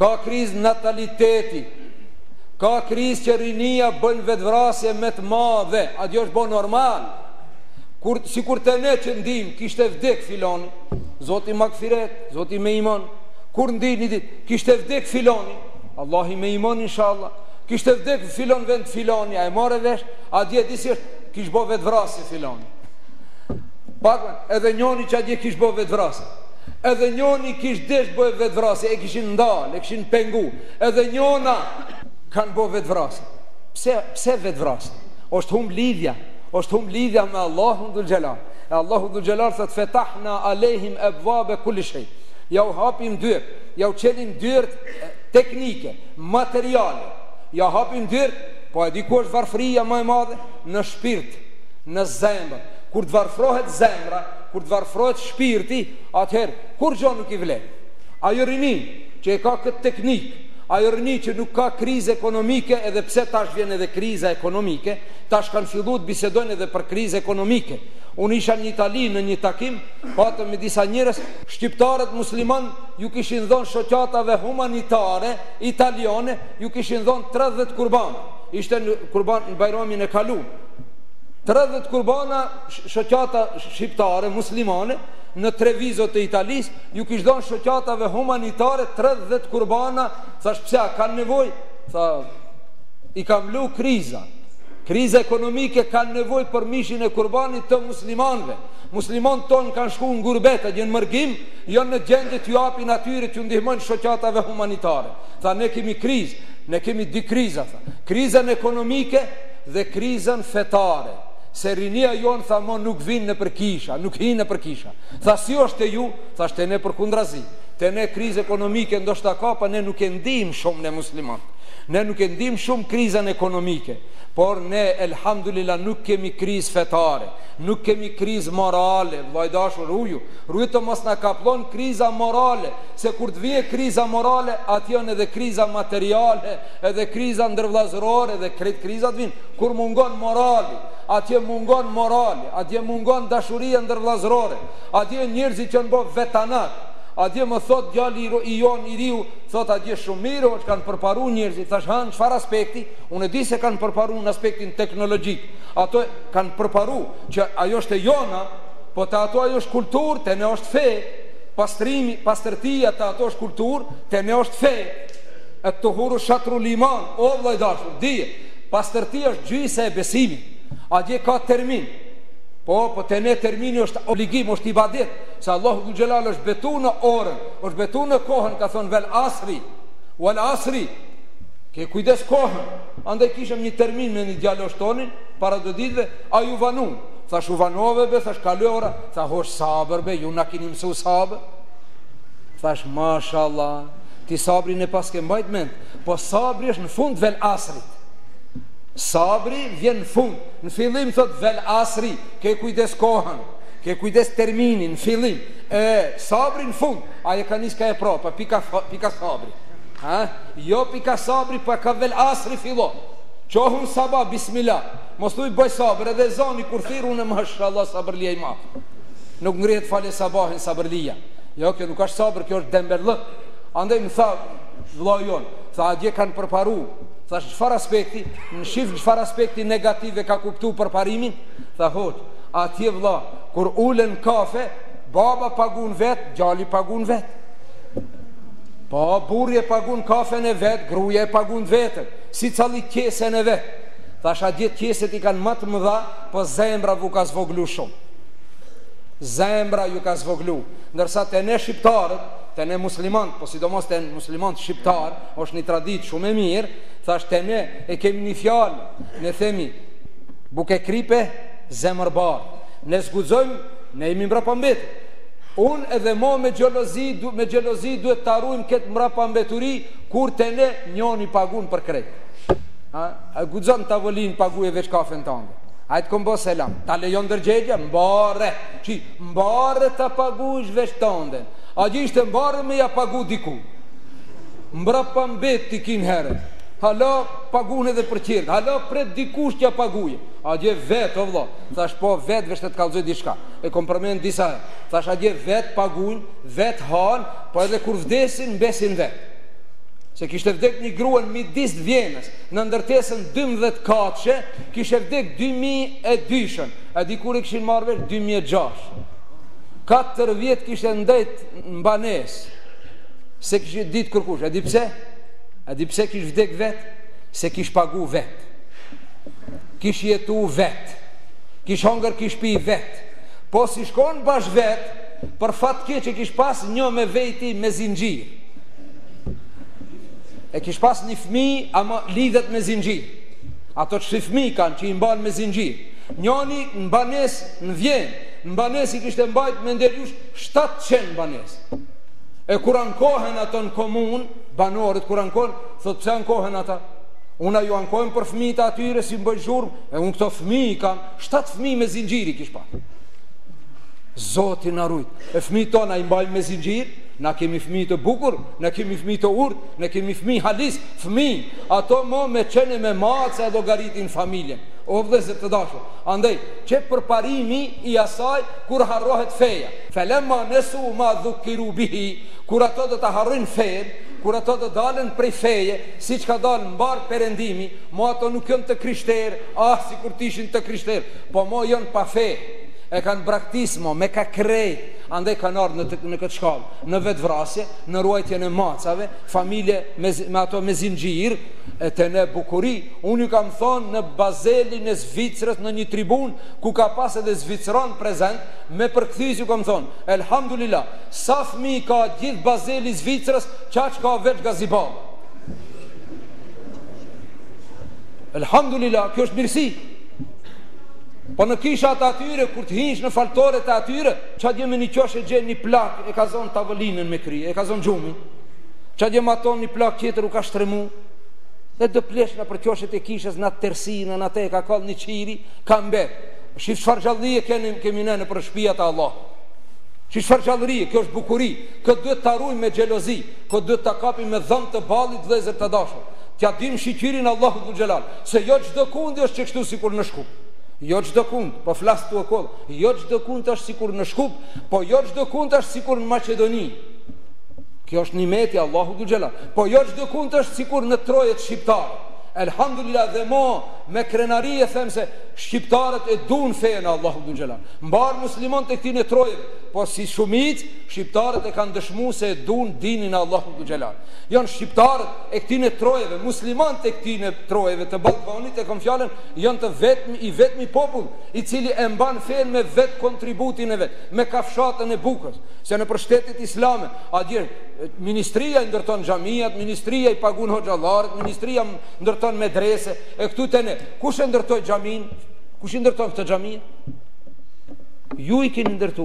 Ka krizë nataliteti. Ka krizë që rinia bën vetëvrasje me të madhe, atje është bo normal? Kur sikur te ne që ndim kishte vdek filoni, Zoti magfiret, Zoti me iman. Kur ndin një ditë kishte vdek filoni, Allahi me iman inshallah. Kishte vdek filon vend filoni, a e more vesh, atje disi është, kish bo vetëvrasje filoni. Pakën, edhe njoni që atje kish bo vetëvrasje. Edhe njoni kish desh bo vetëvrasje, e kishin ndalë, e kishin pengu. Edhe njona kanë bo vetëvrasje. Pse, pse vetëvrasje? Osht humb lidhja, osht humb lidhja me Allahun dhul xhelal. E Allahu dhul xhelal thot fetahna alejhim ebvabe kuli shej. Ja u hapim dyert, ja u çelim dyert teknike, materiale, ja hapim dyert, po e di ku është varfëria ma e madhe? Në shpirt, në zemër. Kur të varfërohet zemra, kur të varfërohet shpirti, atëherë kurrgjo nuk i vlen. Ajo rini që e ka këtë teknikë, ajo rini që nuk ka krizë ekonomike edhe pse tash vjen edhe kriza ekonomike, tash kanë fillu të bisedojnë edhe për krizë ekonomike. Unë isha në Itali në një takim, patëm me disa njerëz, Shqiptarët muslimanë ju kishin dhon shoqatave humanitare italiane ju kishin dhon tridhjetë kurbana. Ishte Kurban Bajramin e kalum. Tridhjetë kurbana shoqata shqiptare muslimane në Trevizo të Italisë ju kish dhon shoqatave humanitare tridhjetë kurbana. Thash pse a kanë nevojë? Tha i ka mlu kriza. Kriza ekonomike kanë nevojë për mishin e kurbanit të muslimanëve. Muslimanët tonë kanë shku n'gurbet e n'mërgim, janë në gjendje t'ju japin atyre, t'ju ndihmojnë shoqatave humanitare. Tha ne kemi krizë, ne kemi dy kriza tha, krizën ekonomike dhe krizën fetare, se rinia jonë tha mo nuk vijnë nëpër kisha, nuk hijnë nëpër kisha. Tha si është te ju? Thashë te ne përkundrazi, te ne krizë ekonomike ndoshta ka, po ne nuk e ndiejmë shumë ne muslimanët. Ne nuk e ndiejmë shumë krizën ekonomike, por ne elhamdulilah nuk kemi krizë fetare, Nuk kemi krizë morale, vëlla i dashur, ruju, ruju të mos na kapllon kriza morale, se kur të vijë kriza morale, atëherë vjen edhe kriza materiale, edhe kriza ndërvëllazërore dhe krejt krizat vijnë, kur mungon morali, atje mungon morali, atje mungon dashuria ndërvëllazërore, atje njerëzit janë bo vetanak, atje më thotë djali i jonë i ri, thotë atje shumë mirë është kanë përparu njerëzit, thash, në çfarë aspekti, unë e di se kanë përparu në aspektin teknologjik, Ato kan përparu që ajo është e jona, po te ato ajo është kulturë, te ne është fe. Pastrimi, pastërtia te ato është kulturë, te ne është fe. At-tuhuru shatrul iman, o vëlla i dashur, dije, pastërtia është gjysa e besimit. Atje ka termin. Po, po te ne termini është obligim, është ibadet, se Allahu dhul xhelal është betu në orën, është betu në kohën, ka thonë vel asri, vel asri. Ke kujdes kohën. Andaj kishëm një termin me një djalosh tonin, para dy ditëve, ai u vanu. Thash, u vanove be, thash, kale ora. Tha, hoxh, sabër be, ju na kini mësu sabër. Thash, mashallah, ti sabrin e paske mbajt mend, po sabri është në fund vel asrit. Sabri vjen në fund, në fillim thot vel asri, ke kujdes kohën, ke kujdes terminin, në fillim, e sabri në fund, ai e ka nis ka e prapa, pika, pika sabri. Ha? Jo pika sabri pa ka vel asri fillo. Qohun sabah, bismilah. Mos thuj bëj sabër edhe zani kur thirrun, mashallah sabërlija i ma. Nuk ngrihet fale sabahin sabërlija. Jo, kjo nuk është sabër, kjo është dembelëk. Andaj më tha vla jonë, tha atje kanë përparu. Thash çfarë aspekti, shif në çfarë aspekti negativ e ka kuptu përparimin. Tha hoxh, atje vla, kur ulen kafe, baba pagun vetë, djali pagun vetë. Po, burri e pagun kafen e vet, gruja e pagun veten, sicilli qesen e vet. Thash atje qeset i kanë më të mëdha, po zemra ju ka zvoglu shumë. Zemra ju ka zvoglu, ndërsa te ne shqiptarët, te ne muslimant, po sidomos te muslimant shqiptar, është një traditë shumë e mirë, thash te ne e kemi një fjalë, ne themi bukë e kripë e zemër bardhë. Ne s'guxojmë, ne jemi mbrapambetur. Unë edhe mo me xhelozi me xhelozi duhet ta rujmë këtë mbrapambeturi kur te ne njoni pagun për krejt. A, a guxon n'tavolinë paguje veç kafen tënde. Ai të kombo selam. Ta lejon ndërgjegja? Marre. Qi marre ta pagush veç tënden. Atje ishte marre me ja pagu dikujt. Mbrapambet t'i kin herë. Hala pagun edhe për tjerë. Hala pret dikush t'ja paguje. Atje vet o vëlla. Thash po vet veç të të kallzoj diçka. E kom përmend disa. Thash atje vet pagujn, vet hanë, po edhe kur vdesin mbesin vet. Se kishte vdek një grua në midis Vjenës, në ndërtesën dymbëdhjetë katëshe, kishte vdek dy mijë e dyshën. A di kur e kishin marrë vesh? Dy mijë e gjashtë. Katër vjet kishte ndejt në banesë. S'e kishte ditë kërkush. A di pse? A di pse kish vdek vet? Se kish pagu vet. Kish jetu vet. Kish hongër kish pi vet Po si shkon bash vet Për fat keq e kish pas një me veti me zinxhir E kish pas një fmi ama lidhet me zinxhir Ato qësi fmi kanë që i mban me zinxhir Njani në banes në Vjenë Në banes i kishte mbajt me nder jush shtatë qen në banes E kur ankohen ato në komun Banorët kur ankohen Thot pse ankohen ata Unë a ju ankohem për fmit e atyre si m'bojn zhurmë E unë këto fëmi i kam, shtatë fëmi me zinxhir i kish pas. Zoti na rujt. E fëmit tonë a i mbajmë me zinxhir, na kemi fëmi të bukur, na kemi fëmi të urt, na kemi fëmi halis, fëmi, ato mo me qene me mace e llogaritin familjen. O vëllezër të dashur, andej, qe përparimi i asaj kur harrohet feja. Felemma nesu ma dhukiru bihi, kur ato do ta harrojnë fejën, kur ato do dalën prej feje, siç ka dalë mbarë perëndimi, Mo ato nuk jon të krishter ah sikur të ishin të krishter po mo jon pa fe e kan braktis mo me ka krejt andej kan ardh në në kët shkall në vetvrasje në ruajtjen e macave familje me me ato me zinxhir e te ne bukuri un ju kam thon në bazelin e zvicrës në një tribun ku ka pas edhe zvicran prezent me përkthys ju kam thon elhamdulilah sa fmi ka gjith bazeli i zvicrës qaq ka veç Gazi Baba Elhamdulillah, kjo është mirësi. Po në kisha të atyre, kur të hinsh në faltore të atyre, qatje më një qoshe gjen një plak, e ka zonë tavolinën me kri, e ka zonë gjumin, qatje matonë një plak tjetër u ka shtremu, dhe do pleq nëpër qoshet e kishës në atë terrsinë, në atë e ka kallë një qiri, ka mbe. Shif çfarë gjallërie keni, kemi ne nëpër shpijat e Allah. Shqip shfar gjallëri e, kjo është bukuri, këtë duhet ta rujmë me xhelozi, Këtë duhet ta kapim me dhëmbë të ballit vëllezër të dashur, t'ia dimë shyqyrin Allahu dhul xhelal, se jo çdo kund është qe kështu sikur në Shkup. Jo çdo kund, po flas tu o kollë, jo çdo kund është sikur në Shkup, po jo çdo kund është sikur në Maqedoni. Kjo është nimet i Allahu dhul xhelal, po jo çdo kund është sikur në trojet shqiptare. Elhamdulillah dhe mo me krenari e them se shqiptarët e dunë fenë Allahu dhul xhelal. Mbarë muslimonët e këtine trojeve, po si shumicë Shqiptarët e kanë dëshmu se e dunë dinin e Allahu dhul xhelal. Janë Shqiptarët e këtine trojeve, muslimant e këtine trojeve të Ballkanit e kanë fjalën, janë të vetmi, i vetmi popull, i cili e mban fenë me vetëkontributin e vet, me kafshatën e bukës. Se nëpër shtetet islame, atje ministria i ndërton xhamiat, ministria i pagun hoxhallarët, ministria ndërton medrese, e këtu te ne, kush e ndërtoi xhaminë? Kush i ndërton këto xhamia? Ju i keni ndërtu.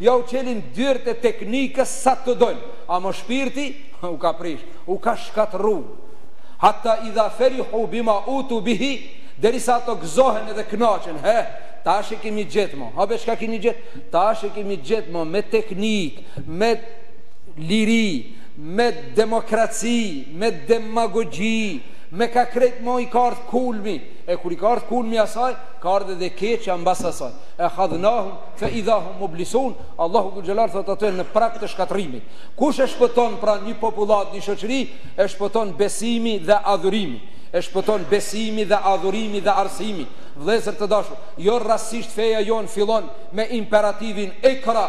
Ja u çelin dyert e teknikës sa të dojnë, ama shpirti u ka prish, u ka shkatërru. Hatta idha ferihu bima utu bihi, derisa ato gëzohen edhe kënaqen, he, tash e kemi gjetë mo. Abe çka keni gjetë? Tash e kemi gjetë mo me teknikë, me liri, me demokraci, me demagogji, me ka krejt mo i ka ardhë kulmi. E kur i ka ardhë kulmi asaj, ka ardhë edhe keqja mbas asaj. Ehadhnahum Fe idha hum mublisun, Allahu dhul xhelal thotë atë në prag të shkatërrimit. Kush e shpëton pra një popullatë, një shoqëri, e shpëton besimi dhe adhurimi. E shpëton besimi dhe adhurimi dhe arsimi. Vëllezër të dashur, jo rastësisht feja jonë fillon me imperativin Ikra!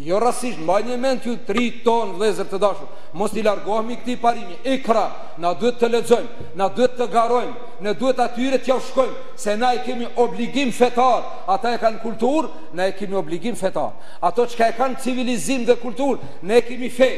Jo rastësisht, mbajeni mend ju të rinjtë tonë, vëllezër të dashur, mos t'i largohemi këtij parimi. Ikra! Na duhet të lexojmë, na duhet të garojmë, ne duhet atyre t'jau shkojmë. Se na e kemi obligim fetar, ata e kanë kulturë, ne e kemi obligim fetar. Ato çka e kanë civilizim dhe kulturë, ne e kemi fe.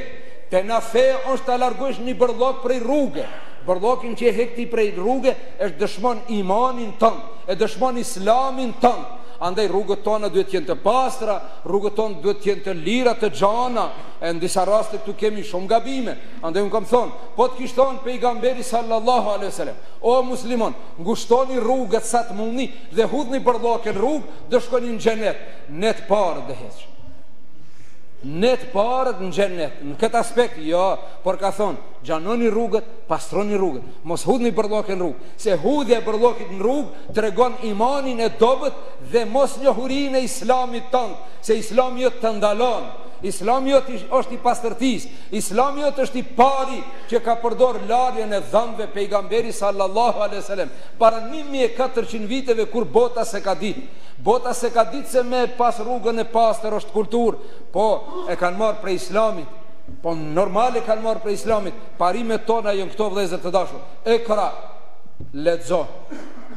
Te na feja është ta largosh një bërllog prej rruge. Bërllogin që e hek ti prej rruge, e dëshmon imanin tënd, e dëshmon islamin tënd. Andaj rrugët tona duhet të jenë të pastra, rrugët tona duhet të jenë të lira të gjana, e në disa raste këtu kemi shumë gabime. Andaj unë kam thonë, po të kish thonë pejgamberi sallallahu alejhi ve sellem, o musliman, Ngushtoni rrugët sa të mundni dhe hudhni bërllokë në rrugë, do shkoni në xhenet, ne të parët dhe hiç. Ne të parët në xhenet, në këtë aspekt jo, por ka thonë, gjanoni rrugët, pastroni rrugët, mos hudhni bërllokë në rrugë, se hudhja e bërllokit në rrugë tregon imanin e dobët dhe mosnjohurinë e Islamit tënd, se Islami jot të ndalon, Islami jot është i pastërtisë, Islami jot është i pari, që ka përdorë larjen e dhambve Pejgamberi sallallahu alejhi ve selem para një mijë e katërqind viteve kur bota s'e ka ditë. Bota s'e ka ditë se me e pas rrugën e pastër është kulturë. Po, e kanë marrë prej Islamit. Po normal e kanë marrë prej Islamit. Parimet tona janë këto vëllezër të dashur. Iqra. Lexo.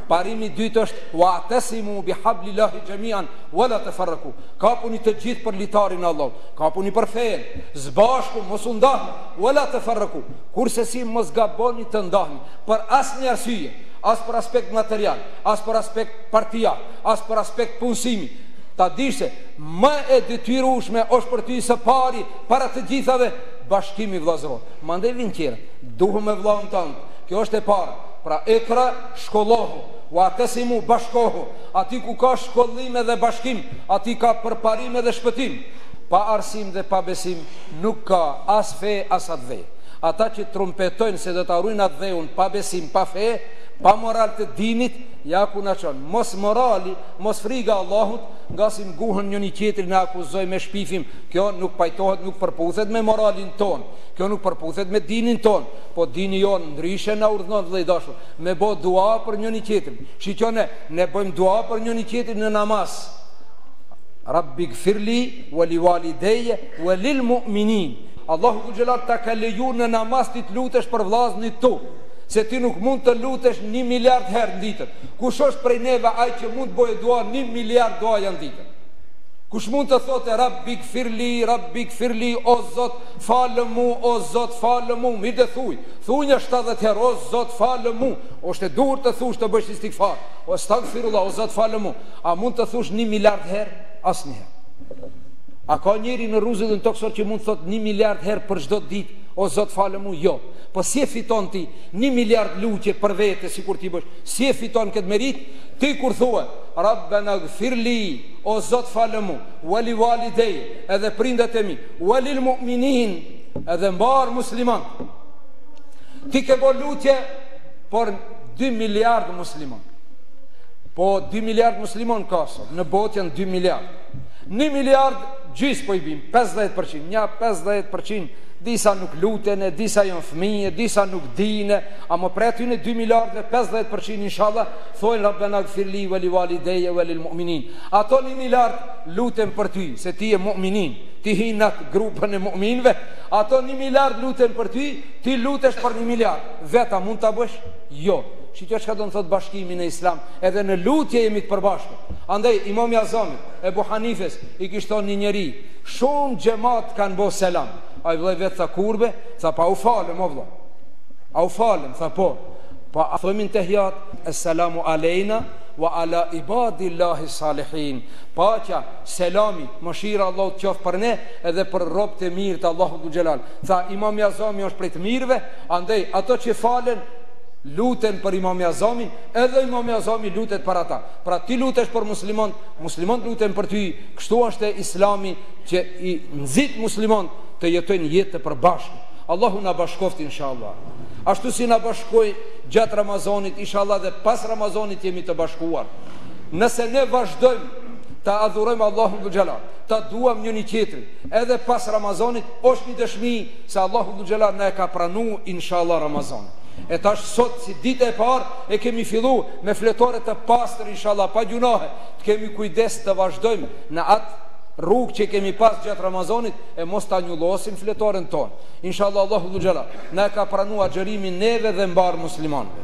Parimi i dytë është wa'tasimu bihablillahi jami'an wala tafarraqu. Kapuni të gjithë për litarin e Allahut. Kapuni për fenë. Së bashku mos u ndahni. Wala tafarraqu, Kurrsesi mos gaboni të ndahni, për asnjë arsye, as për aspekt material, as për aspekt partiak, as për aspekt punësimi. Ta dish se më e detyrueshme është për ty së pari para të gjithave bashkimi vëllazëror. Mandej vijnë tjerat. Duhu me vëllaun tënd. Kjo është e para. Pra Iqra, shkollohu, Wa'tasimu, bashkohu. Aty ku ka shkollim edhe bashkim, aty ka përparim edhe shpëtim. Pa arsim dhe pa besim, Nuk ka as fe as atdhe. Ata që trumpetojnë se do ta ruajnë atdheun pa besim pa fe, pa moral të dimë, ja ku na çon, mos morali, mos frika e Allahut, nga se nguhen njëri tjetrin na akuzojmë e shpifim, kjo nuk pajtohet nuk përputhet me moralin tonë, kjo nuk përputhet me dinin tonë, po dini jonë ndryshe na urdhënon vëllai i dashur, me bo dua për njëri tjetrin, shiqo ne, ne bëjmë dua për njëri tjetrin në namaz, Rabbi gfirli, Wa li walideje wa lil mu'minin, Allahu dhul xhelal ta ka leju në namaz ti të lutesh për vllaznit e tu, se ti nuk mund të lutesh një miliard herë në ditën, kush është prej neve ai që mund të boje dua një miliard duaja në ditën? Kush mund të thote Rabbigfirli, Rabbigfirli, o Zot, falë mu, o Zot, falë mu, mirë thuj, thuje shtadhjetë herë, o Zot, falë mu, është e udhës të thush të bësh istigfar, estagfirullah, o Zot, falë mu, a mund të thush një miliard herë? Asnjëherë. A ka njeri në rruzullin toksor që mund të thotë një miliard herë për çdo ditë, o zot falë mu, jo. Po si e fiton ti një miliard lutje për vete, sikur t'i bësh, si e fiton këtë meritë, ti kur thua, rabbena gfir li, o zot falë mu, wa li walidej, edhe prindët e mi, wa lil mu'minin, edhe mbarë muslimanët. Ti ke bo lutje për 2 miliard musliman. Po 2 miliard musliman ka sot. në botë janë dy miliardë. Një miliardë gjysmë po i bim, pesëdhjetë për qind, nja pesëdhjetë për qind, disa nuk luten, disa janë fëmije, disa nuk dijne, ama prej atyne dy miliardëve pesëdhjetë për qind inshallah thojnë Rabbena gfir li wali walideje walil mu'minin. Ato një miliardë luten për ty, se ti je mu'minin, ti hin n'at grupën e mu'minëve, ato një miliardë luten për ty, ti lutesh për një miliardë. Vetë a mund ta bësh? Jo. Shiqo çka don thotë bashkimi në Islam, Edhe në lutje jemi të përbashkët. Andej Imami Azamit, Ebu Hanifes, i kish thonë një njeri, Shumë xhemat t'kanë bo selam. Ai vëlla i vet tha, Kur be? Tha, Pa u falem o vëlla. A u falem? Tha, Po. Po a thojmi n'tehijat? Esselamu alejna wa ala ibadillahi salihin. Paqja, selami, mëshira e Allahut qoftë për ne edhe për robët e mirë të Allahut dhul xhelal. Tha, Imami Azami është prej të mirëve, andej ato që falen luten për Imami Azamin, Edhe Imami Azami lutet për ata. Pra ti lutesh për muslimanët, muslimanët luten për ty, kështu është Islami që i nxit muslimanët të jetojnë jetë të përbashkët. Allahu na bashkoftë inshallah. Ashtu si na bashkoi gjatë Ramazanit, inshallah dhe pas Ramazanit jemi të bashkuar. Nëse ne vazhdojmë ta adhurojmë Allahun dhul xhelal, ta duam njëri tjetrin, edhe pas Ramazanit është një dëshmi se Allahu dhul xhelal na e ka pranu inshallah Ramazanin. E tash sot si ditë e parë e kemi fillu me fletore të pastër inshallah pa gjunahe të kemi kujdes të vazhdojmë në atë rrugë që kemi pas gjatë Ramazanit e mos ta njollosim fletoren tonë inshallah Allahu dhul xhelal na e ka pranu agjërimin neve dhe mbarë muslimanëve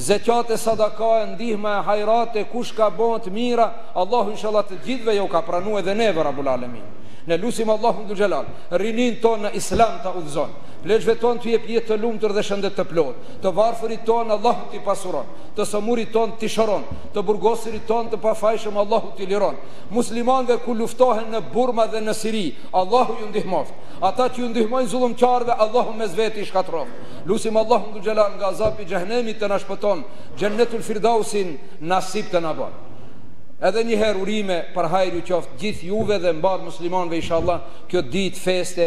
Zekat e sadaka e ndihma e hajrate kush ka ba të mira Allahu inshallah të gjithëve jau ka pranu edhe neve Rabul Alemin Ne lusim Allahun dhul xhelal rininë tonë në Islam ta udhëzon Pleqve tonë t'u jep jetë të lumtur dhe shëndet të plotë, të varfërit tonë Allahu t'i pasuron, të sëmurit tonë t'i shëron, të burgosurit tonë të pafajshëm Allahu t'i liron. Muslimanëve ku luftohen në Burma dhe në Siri, Allahu ju ndihmoftë. Ata që ju ndihmojnë zullumqarëve Allahu mes veti i shkatërroftë. Lusim Allahun Dhul-Xhelal nga azapi i Xhehenemit të na shpëton, Xhennetul Firdausin nasip të na bën. Edhe një herë urime për hajër ju qoftë gjithë juve dhe mbarë muslimanëve inshallah kjo ditë feste